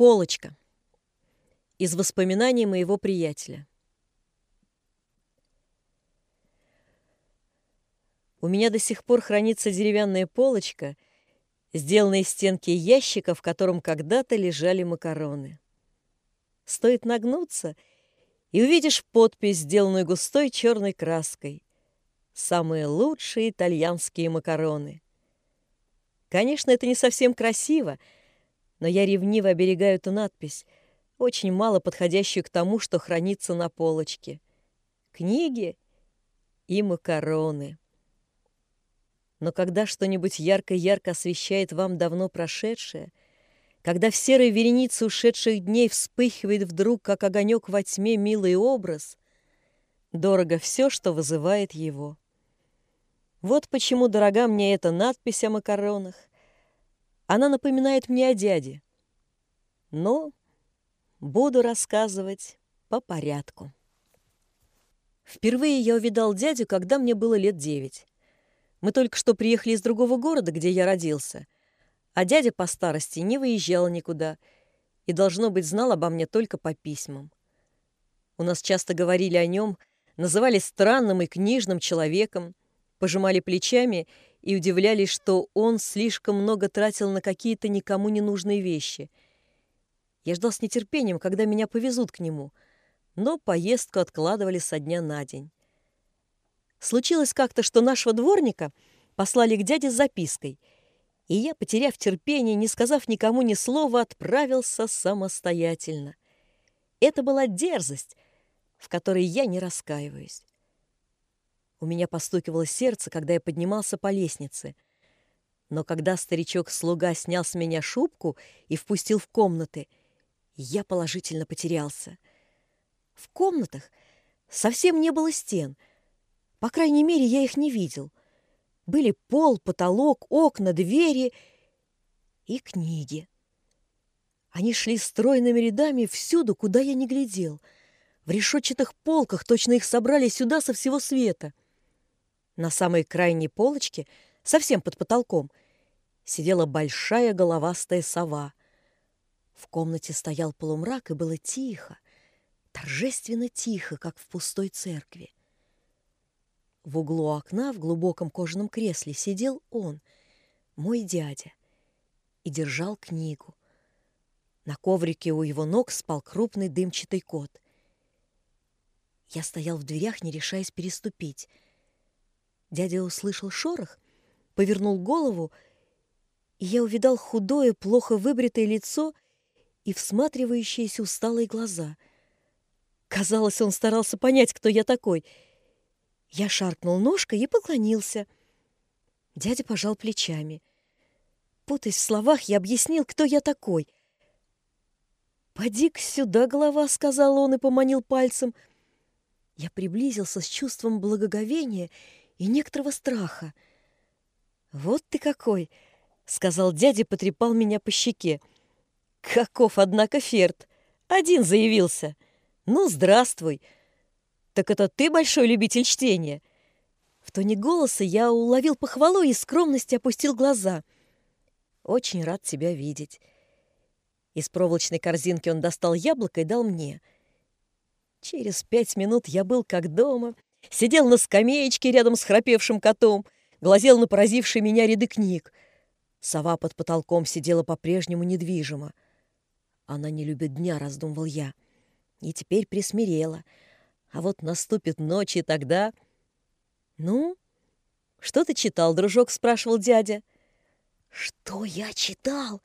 Полочка. Из воспоминаний моего приятеля. У меня до сих пор хранится деревянная полочка, сделанная из стенки ящика, в котором когда-то лежали макароны. Стоит нагнуться, и увидишь подпись, сделанную густой черной краской. «Самые лучшие итальянские макароны». Конечно, это не совсем красиво, но я ревниво оберегаю эту надпись, очень мало подходящую к тому, что хранится на полочке. Книги и макароны. Но когда что-нибудь ярко-ярко освещает вам давно прошедшее, когда в серой веренице ушедших дней вспыхивает вдруг, как огонек во тьме, милый образ, дорого все, что вызывает его. Вот почему дорога мне эта надпись о макаронах. Она напоминает мне о дяде. Но буду рассказывать по порядку. Впервые я увидал дядю, когда мне было лет девять. Мы только что приехали из другого города, где я родился, а дядя по старости не выезжал никуда и, должно быть, знал обо мне только по письмам. У нас часто говорили о нем, называли странным и книжным человеком, пожимали плечами и удивлялись, что он слишком много тратил на какие-то никому не нужные вещи. Я ждал с нетерпением, когда меня повезут к нему, но поездку откладывали со дня на день. Случилось как-то, что нашего дворника послали к дяде с запиской, и я, потеряв терпение, не сказав никому ни слова, отправился самостоятельно. Это была дерзость, в которой я не раскаиваюсь. У меня постукивало сердце, когда я поднимался по лестнице. Но когда старичок-слуга снял с меня шубку и впустил в комнаты, я положительно потерялся. В комнатах совсем не было стен — по крайней мере, я их не видел. Были пол, потолок, окна, двери и книги. Они шли стройными рядами всюду, куда я не глядел. В решетчатых полках точно их собрали сюда со всего света. На самой крайней полочке, совсем под потолком, сидела большая головастая сова. В комнате стоял полумрак, и было тихо, торжественно тихо, как в пустой церкви. В углу окна в глубоком кожаном кресле сидел он, мой дядя, и держал книгу. На коврике у его ног спал крупный дымчатый кот. Я стоял в дверях, не решаясь переступить. Дядя услышал шорох, повернул голову, и я увидал худое, плохо выбритое лицо и всматривающиеся усталые глаза. Казалось, он старался понять, кто я такой — я шаркнул ножкой и поклонился. Дядя пожал плечами. Путаясь в словах, я объяснил, кто я такой. «Поди-ка сюда, голова», — сказал он и поманил пальцем. Я приблизился с чувством благоговения и некоторого страха. «Вот ты какой!» — сказал дядя, потрепал меня по щеке. «Каков, однако, ферт! Один заявился! Ну, здравствуй!» «Так это ты большой любитель чтения?» В тоне голоса я уловил похвалу и скромности опустил глаза. «Очень рад тебя видеть». Из проволочной корзинки он достал яблоко и дал мне. Через пять минут я был как дома, сидел на скамеечке рядом с храпевшим котом, глазел на поразившие меня ряды книг. Сова под потолком сидела по-прежнему недвижимо. Она не любит дня, раздумывал я. И теперь присмирела — а вот наступит ночь, и тогда... «Ну, что ты читал, дружок?» — спрашивал дядя. «Что я читал?»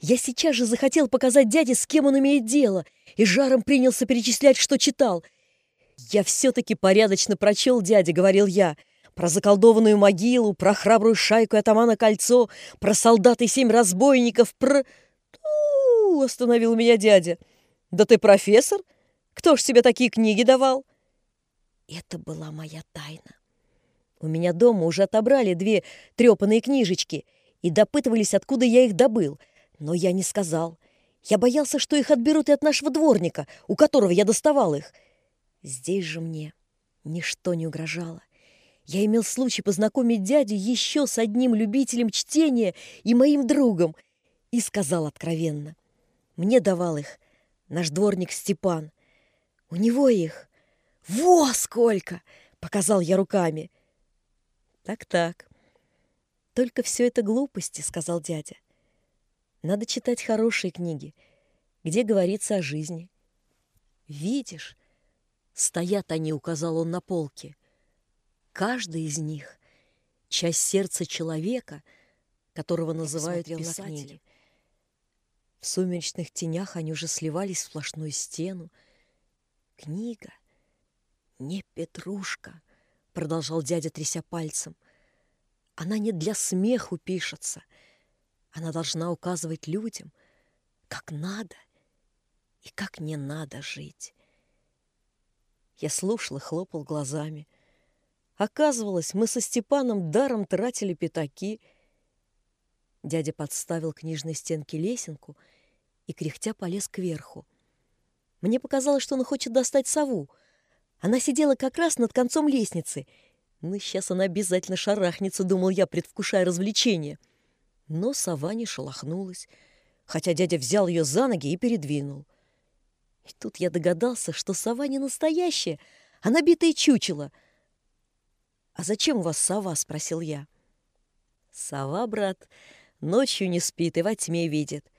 Я сейчас же захотел показать дяде, с кем он имеет дело, и жаром принялся перечислять, что читал. «Я все-таки порядочно прочел, дядя», — говорил я, «про заколдованную могилу, про храбрую шайку атамана Кольцо, про солдат и семь разбойников, про...» «Ту!» — остановил меня дядя. «Да ты профессор?» Кто ж тебе такие книги давал?» Это была моя тайна. У меня дома уже отобрали две трепанные книжечки и допытывались, откуда я их добыл. Но я не сказал. Я боялся, что их отберут и от нашего дворника, у которого я доставал их. Здесь же мне ничто не угрожало. Я имел случай познакомить дядю еще с одним любителем чтения и моим другом и сказал откровенно. Мне давал их наш дворник Степан. У него их. Во сколько! Показал я руками. Так-так. Только все это глупости, сказал дядя. Надо читать хорошие книги, где говорится о жизни. Видишь, стоят они, указал он на полке. Каждый из них — часть сердца человека, которого называют писателем. В сумеречных тенях они уже сливались в сплошную стену. Книга не петрушка, продолжал дядя, тряся пальцем. Она не для смеху пишется. Она должна указывать людям, как надо и как не надо жить. Я слушал и хлопал глазами. Оказывалось, мы со Степаном даром тратили пятаки. Дядя подставил книжной стенке лесенку и, кряхтя, полез кверху. Мне показалось, что он хочет достать сову. Она сидела как раз над концом лестницы. Ну, сейчас она обязательно шарахнется, думал я, предвкушая развлечение. Но сова не шелохнулась, хотя дядя взял ее за ноги и передвинул. И тут я догадался, что сова не настоящая, а набитая чучело — «А зачем у вас сова?» — спросил я. «Сова, брат, ночью не спит и во тьме видит.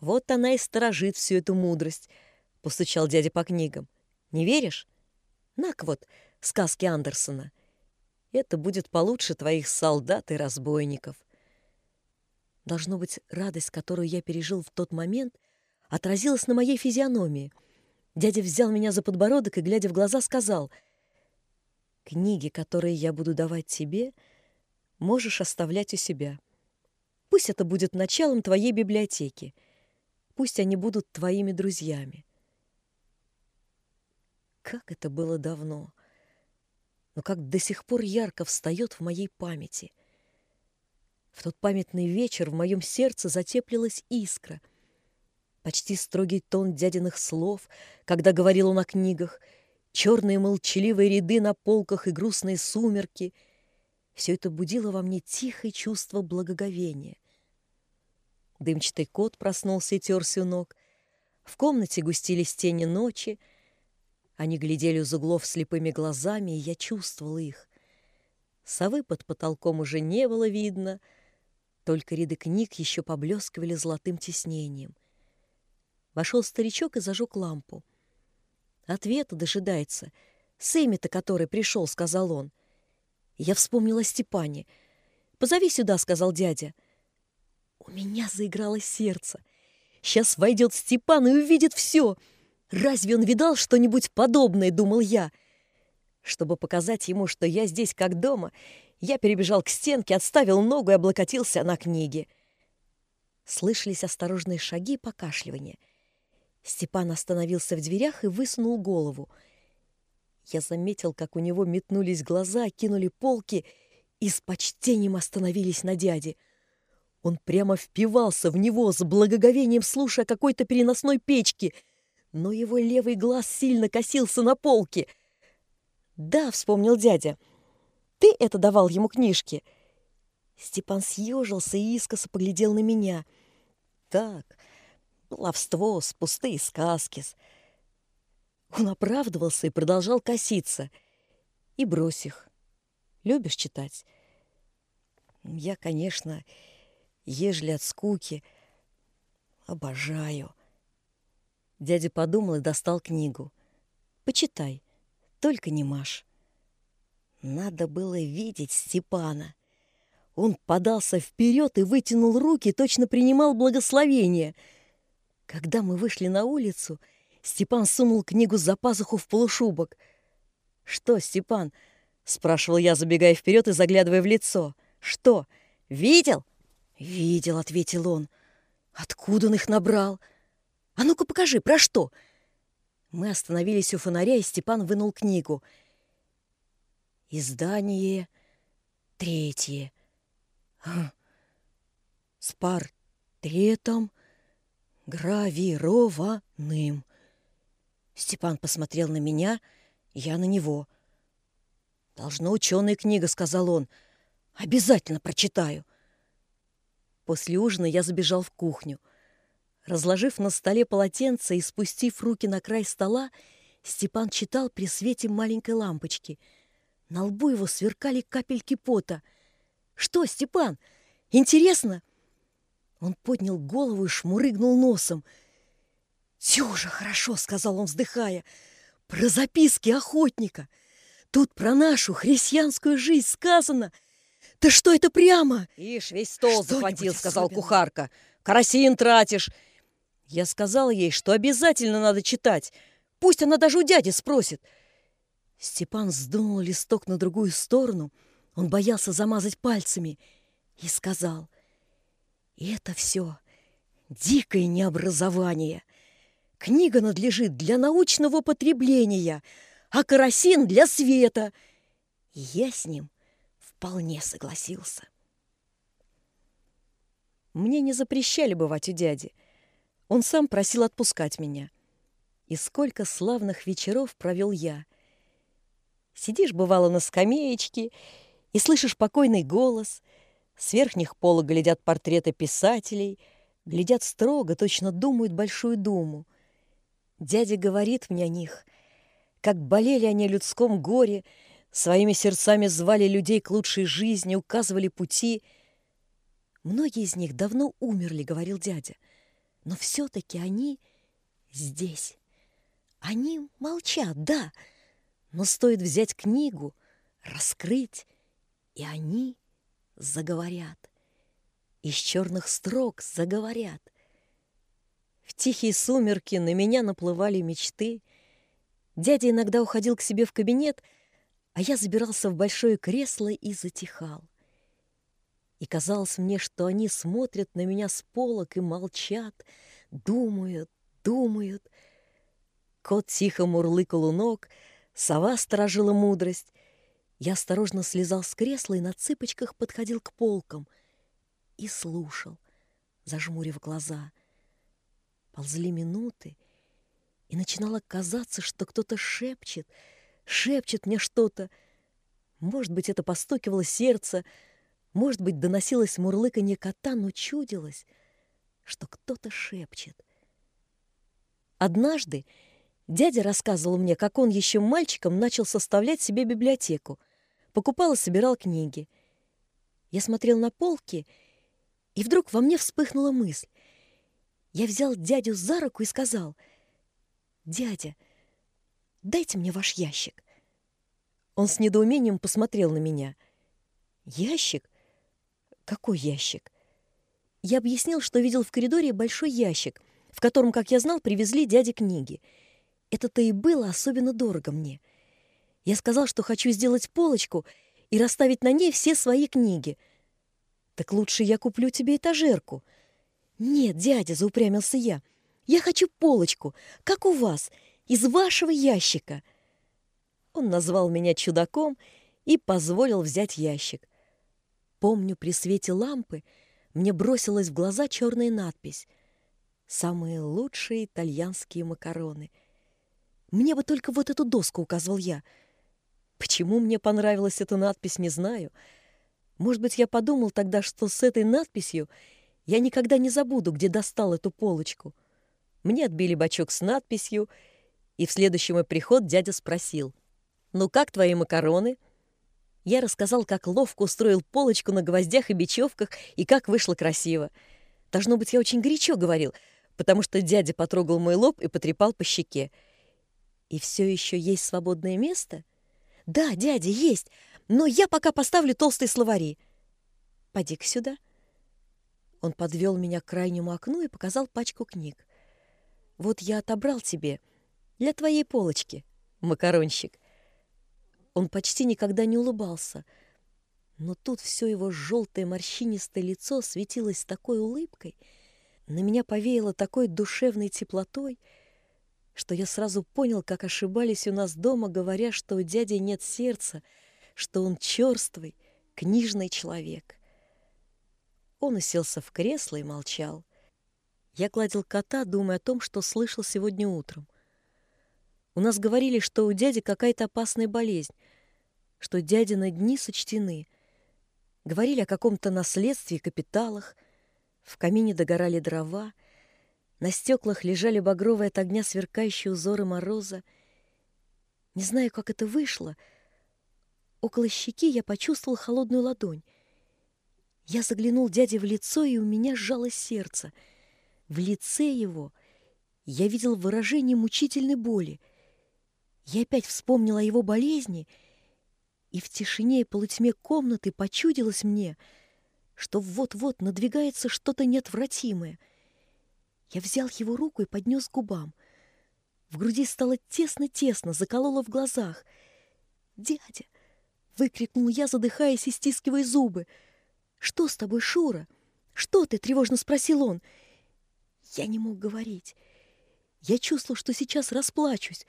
Вот она и сторожит всю эту мудрость», — постучал дядя по книгам. «Не веришь? Нак вот, сказки Андерсона. Это будет получше твоих солдат и разбойников». Должно быть, радость, которую я пережил в тот момент, отразилась на моей физиономии. Дядя взял меня за подбородок и, глядя в глаза, сказал — Книги, которые я буду давать тебе, можешь оставлять у себя. Пусть это будет началом твоей библиотеки. Пусть они будут твоими друзьями. Как это было давно, но как до сих пор ярко встает в моей памяти. В тот памятный вечер в моем сердце затеплилась искра. Почти строгий тон дядиных слов, когда говорил он о книгах — черные молчаливые ряды на полках и грустные сумерки. Все это будило во мне тихое чувство благоговения. Дымчатый кот проснулся и терся у ног. В комнате густились тени ночи. Они глядели из углов слепыми глазами, и я чувствовал их. Совы под потолком уже не было видно, только ряды книг еще поблескивали золотым тиснением. Вошел старичок и зажег лампу. Ответа дожидается. Сэмми-то, который пришел, сказал он. Я вспомнила Степане. «Позови сюда», — сказал дядя. У меня заиграло сердце. Сейчас войдет Степан и увидит все. Разве он видал что-нибудь подобное, думал я. Чтобы показать ему, что я здесь как дома, я перебежал к стенке, отставил ногу и облокотился на книге. Слышались осторожные шаги и покашливания. Степан остановился в дверях и высунул голову. Я заметил, как у него метнулись глаза, кинули полки и с почтением остановились на дяде. Он прямо впивался в него с благоговением, слушая какой-то переносной печки, но его левый глаз сильно косился на полке. «Да», — вспомнил дядя, — «ты это давал ему книжки». Степан съежился и искоса поглядел на меня. «Так, Баловство, пустые сказки. Он оправдывался и продолжал коситься. И брось их. Любишь читать? Я, конечно, ежели от скуки, обожаю. Дядя подумал и достал книгу. Почитай, только не Маш. Надо было видеть Степана. Он подался вперед и вытянул руки, точно принимал благословение — когда мы вышли на улицу, Степан сунул книгу за пазуху в полушубок. «Что, Степан?» — спрашивал я, забегая вперед и заглядывая в лицо. «Что, видел?» «Видел», — ответил он. «Откуда он их набрал? А ну-ка покажи, про что?» Мы остановились у фонаря, и Степан вынул книгу. Издание третье. С портретом гравированным. Степан посмотрел на меня, я на него. «Должно ученая книга», — сказал он. «Обязательно прочитаю». После ужина я забежал в кухню. Разложив на столе полотенце и спустив руки на край стола, Степан читал при свете маленькой лампочки. На лбу его сверкали капельки пота. «Что, Степан, интересно?» Он поднял голову и шмурыгнул носом. «Тюжа, хорошо», — сказал он, вздыхая, — «про записки охотника. Тут про нашу христианскую жизнь сказано. Да что это прямо?» «Ишь, весь стол захватил», — сказал кухарка. «Карасин тратишь». Я сказала ей, что обязательно надо читать. Пусть она даже у дяди спросит. Степан сдунул листок на другую сторону. Он боялся замазать пальцами. И сказал — и это все дикое необразование. Книга надлежит для научного потребления, а карасин для света. И я с ним вполне согласился. Мне не запрещали бывать у дяди. Он сам просил отпускать меня. И сколько славных вечеров провел я. Сидишь, бывало, на скамеечке и слышишь покойный голос — с верхних полок глядят портреты писателей, глядят строго, точно думают большую думу. Дядя говорит мне о них, как болели они о людском горе, своими сердцами звали людей к лучшей жизни, указывали пути. Многие из них давно умерли, говорил дядя, но все-таки они здесь. Они молчат, да, но стоит взять книгу, раскрыть, и они заговорят. Из черных строк заговорят. В тихие сумерки на меня наплывали мечты. Дядя иногда уходил к себе в кабинет, а я забирался в большое кресло и затихал. И казалось мне, что они смотрят на меня с полок и молчат, думают, думают. Кот тихо мурлыкал у ног, сова сторожила мудрость, я осторожно слезал с кресла и на цыпочках подходил к полкам и слушал, зажмурив глаза. Ползли минуты, и начинало казаться, что кто-то шепчет, шепчет мне что-то. Может быть, это постукивало сердце, может быть, доносилось мурлыканье кота, но чудилось, что кто-то шепчет. Однажды дядя рассказывал мне, как он еще мальчиком начал составлять себе библиотеку покупал и собирал книги. Я смотрел на полки, и вдруг во мне вспыхнула мысль. Я взял дядю за руку и сказал, «Дядя, дайте мне ваш ящик». Он с недоумением посмотрел на меня. «Ящик? Какой ящик?» Я объяснил, что видел в коридоре большой ящик, в котором, как я знал, привезли дяде книги. Это-то и было особенно дорого мне — я сказал, что хочу сделать полочку и расставить на ней все свои книги. Так лучше я куплю тебе этажерку. Нет, дядя, заупрямился я. Я хочу полочку, как у вас, из вашего ящика. Он назвал меня чудаком и позволил взять ящик. Помню, при свете лампы мне бросилась в глаза черная надпись «Самые лучшие итальянские макароны». Мне бы только вот эту доску, указывал я — Почему мне понравилась эта надпись, не знаю. Может быть, я подумал тогда, что с этой надписью я никогда не забуду, где достал эту полочку. Мне отбили бачок с надписью, и в следующий мой приход дядя спросил, «Ну как твои макароны?» Я рассказал, как ловко устроил полочку на гвоздях и бечевках, и как вышло красиво. Должно быть, я очень горячо говорил, потому что дядя потрогал мой лоб и потрепал по щеке. «И все еще есть свободное место?» «Да, дядя, есть, но я пока поставлю толстые словари». «Поди-ка сюда». Он подвел меня к крайнему окну и показал пачку книг. «Вот я отобрал тебе для твоей полочки, макаронщик». Он почти никогда не улыбался, но тут все его желтое морщинистое лицо светилось такой улыбкой, на меня повеяло такой душевной теплотой — что я сразу понял, как ошибались у нас дома, говоря, что у дяди нет сердца, что он черствый, книжный человек. Он уселся в кресло и молчал. Я гладил кота, думая о том, что слышал сегодня утром. У нас говорили, что у дяди какая-то опасная болезнь, что дядины дни сочтены. Говорили о каком-то наследстве и капиталах. В камине догорали дрова — На стеклах лежали багровые от огня сверкающие узоры мороза. Не знаю, как это вышло. Около щеки я почувствовал холодную ладонь. Я заглянул дяде в лицо, и у меня сжалось сердце. В лице его я видел выражение мучительной боли. Я опять вспомнила о его болезни, и в тишине и полутьме комнаты почудилось мне, что вот-вот надвигается что-то неотвратимое. Я взял его руку и поднес к губам. В груди стало тесно-тесно, закололо в глазах. «Дядя!» — выкрикнул я, задыхаясь и стискивая зубы. «Что с тобой, Шура? Что ты?» — тревожно спросил он. Я не мог говорить. Я чувствовал, что сейчас расплачусь.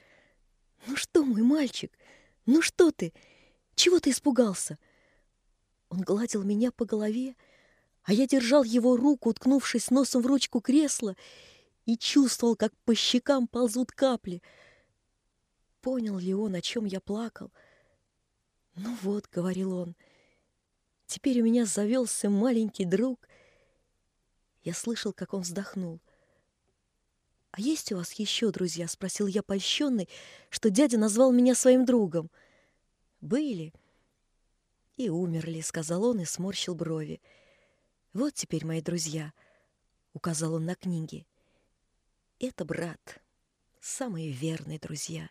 «Ну что, мой мальчик? Ну что ты? Чего ты испугался?» Он гладил меня по голове, а я держал его руку, уткнувшись носом в ручку кресла, и чувствовал, как по щекам ползут капли. Понял ли он, о чем я плакал? «Ну вот», — говорил он, — «теперь у меня завелся маленький друг». Я слышал, как он вздохнул. «А есть у вас еще друзья?» — спросил я польщенный, что дядя назвал меня своим другом. «Были и умерли», — сказал он и сморщил брови. «Вот теперь мои друзья», — указал он на книги. «Это брат, самые верные друзья».